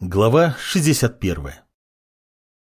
Глава 61.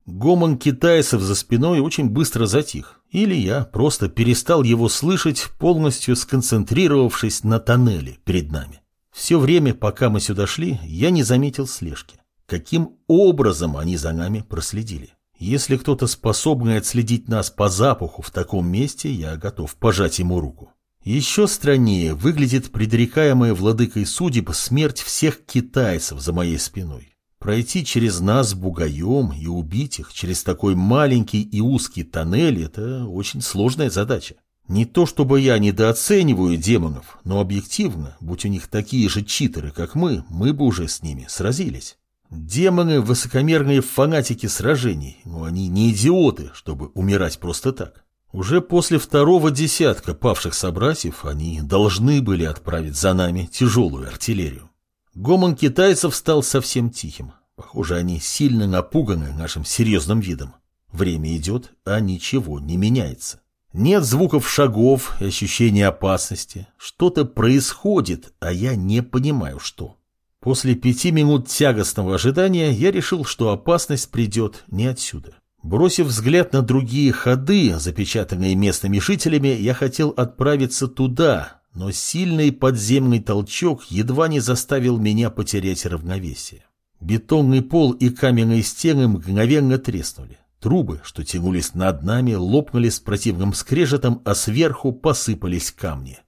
Гомон китайцев за спиной очень быстро затих, или я просто перестал его слышать, полностью сконцентрировавшись на тоннеле перед нами. Все время, пока мы сюда шли, я не заметил слежки. Каким образом они за нами проследили? Если кто-то способный отследить нас по запаху в таком месте, я готов пожать ему руку. Еще страннее выглядит предрекаемая владыкой судеб смерть всех китайцев за моей спиной. Пройти через нас бугаем и убить их через такой маленький и узкий тоннель – это очень сложная задача. Не то чтобы я недооцениваю демонов, но объективно, будь у них такие же читеры, как мы, мы бы уже с ними сразились. Демоны – высокомерные фанатики сражений, но они не идиоты, чтобы умирать просто так. Уже после второго десятка павших собратьев они должны были отправить за нами тяжелую артиллерию. Гомон китайцев стал совсем тихим. Похоже, они сильно напуганы нашим серьезным видом. Время идет, а ничего не меняется. Нет звуков шагов и ощущения опасности. Что-то происходит, а я не понимаю, что. После пяти минут тягостного ожидания я решил, что опасность придет не отсюда. Бросив взгляд на другие ходы, запечатанные местными жителями, я хотел отправиться туда, но сильный подземный толчок едва не заставил меня потерять равновесие. Бетонный пол и каменные стены мгновенно треснули. Трубы, что тянулись над нами, лопнули с противным скрежетом, а сверху посыпались камни.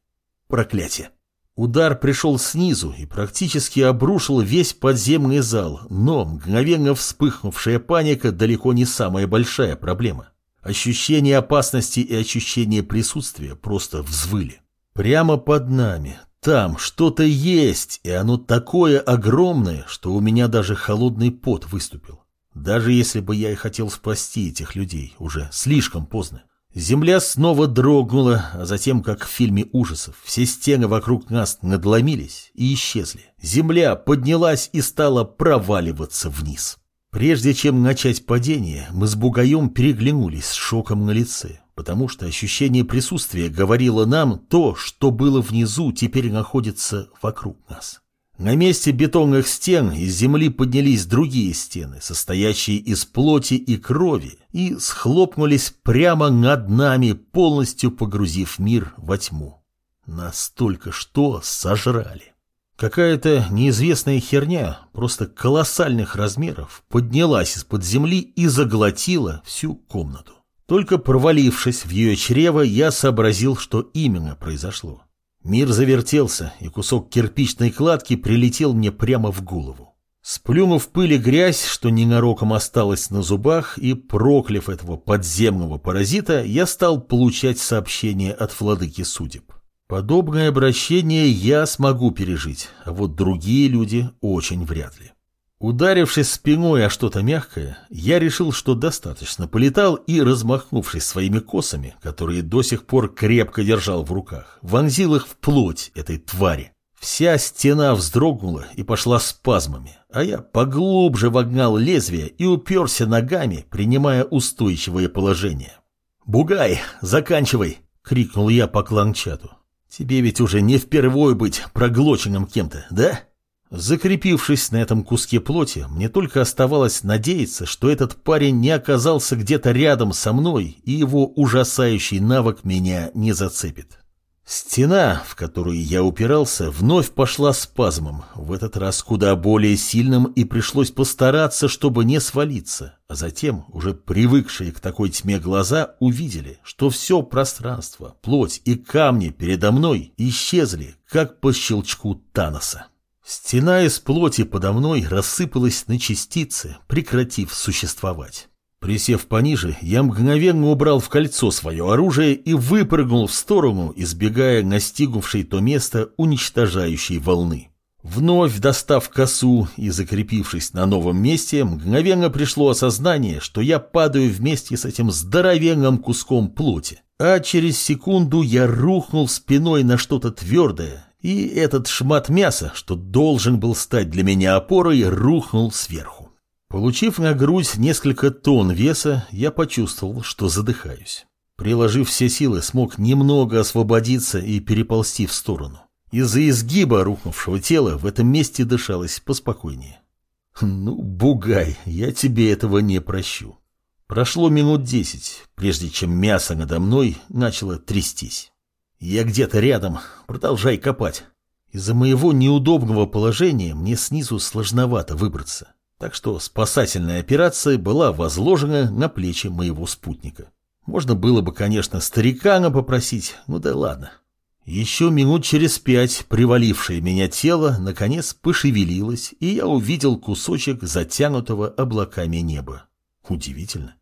Проклятие! Удар пришел снизу и практически обрушил весь подземный зал, но мгновенно вспыхнувшая паника далеко не самая большая проблема. Ощущение опасности и ощущение присутствия просто взвыли. Прямо под нами, там что-то есть, и оно такое огромное, что у меня даже холодный пот выступил. Даже если бы я и хотел спасти этих людей, уже слишком поздно. Земля снова дрогнула, а затем, как в фильме ужасов, все стены вокруг нас надломились и исчезли. Земля поднялась и стала проваливаться вниз. Прежде чем начать падение, мы с Бугаем переглянулись с шоком на лице потому что ощущение присутствия говорило нам то, что было внизу, теперь находится вокруг нас. На месте бетонных стен из земли поднялись другие стены, состоящие из плоти и крови, и схлопнулись прямо над нами, полностью погрузив мир во тьму. Нас только что сожрали. Какая-то неизвестная херня, просто колоссальных размеров, поднялась из-под земли и заглотила всю комнату. Только провалившись в ее чрево, я сообразил, что именно произошло. Мир завертелся, и кусок кирпичной кладки прилетел мне прямо в голову. Сплюнув пыль и грязь, что ненароком осталось на зубах, и прокляв этого подземного паразита, я стал получать сообщения от владыки судеб. Подобное обращение я смогу пережить, а вот другие люди очень вряд ли. Ударившись спиной о что-то мягкое, я решил, что достаточно полетал и, размахнувшись своими косами, которые до сих пор крепко держал в руках, вонзил их в плоть этой твари. Вся стена вздрогнула и пошла спазмами, а я поглубже вогнал лезвие и уперся ногами, принимая устойчивое положение. «Бугай, заканчивай!» — крикнул я по кланчату. «Тебе ведь уже не впервой быть проглоченным кем-то, да?» Закрепившись на этом куске плоти, мне только оставалось надеяться, что этот парень не оказался где-то рядом со мной, и его ужасающий навык меня не зацепит. Стена, в которую я упирался, вновь пошла спазмом, в этот раз куда более сильным, и пришлось постараться, чтобы не свалиться. А затем, уже привыкшие к такой тьме глаза, увидели, что все пространство, плоть и камни передо мной исчезли, как по щелчку Таноса. Стена из плоти подо мной рассыпалась на частицы, прекратив существовать. Присев пониже, я мгновенно убрал в кольцо свое оружие и выпрыгнул в сторону, избегая настигнувшей то место уничтожающей волны. Вновь достав косу и закрепившись на новом месте, мгновенно пришло осознание, что я падаю вместе с этим здоровенным куском плоти. А через секунду я рухнул спиной на что-то твердое, и этот шмат мяса, что должен был стать для меня опорой, рухнул сверху. Получив на грудь несколько тонн веса, я почувствовал, что задыхаюсь. Приложив все силы, смог немного освободиться и переползти в сторону. Из-за изгиба рухнувшего тела в этом месте дышалось поспокойнее. Ну, бугай, я тебе этого не прощу. Прошло минут десять, прежде чем мясо надо мной начало трястись. Я где-то рядом, продолжай копать. Из-за моего неудобного положения мне снизу сложновато выбраться. Так что спасательная операция была возложена на плечи моего спутника. Можно было бы, конечно, старикана попросить, ну да ладно. Еще минут через пять привалившее меня тело наконец пошевелилось, и я увидел кусочек затянутого облаками неба. Удивительно.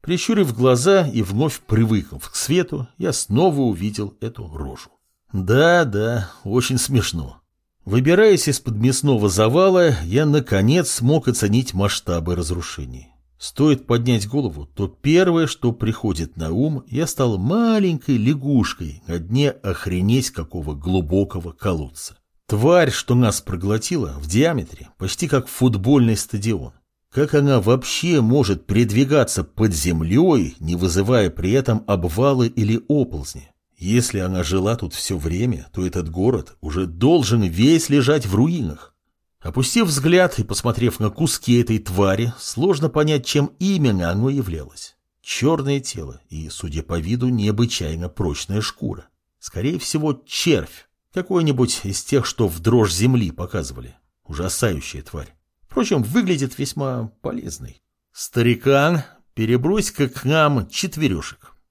Прищурив глаза и вновь привыкнув к свету, я снова увидел эту рожу. Да, да, очень смешно. Выбираясь из-под мясного завала, я наконец смог оценить масштабы разрушений. Стоит поднять голову, то первое, что приходит на ум, я стал маленькой лягушкой на дне охренеть какого глубокого колодца. Тварь, что нас проглотила, в диаметре, почти как футбольный стадион. Как она вообще может передвигаться под землей, не вызывая при этом обвалы или оползни? Если она жила тут все время, то этот город уже должен весь лежать в руинах. Опустив взгляд и посмотрев на куски этой твари, сложно понять, чем именно оно являлось. Черное тело и, судя по виду, необычайно прочная шкура. Скорее всего, червь. Какой-нибудь из тех, что в дрожь земли показывали. Ужасающая тварь. Впрочем, выглядит весьма полезной. Старикан, перебрось-ка к нам четверешек.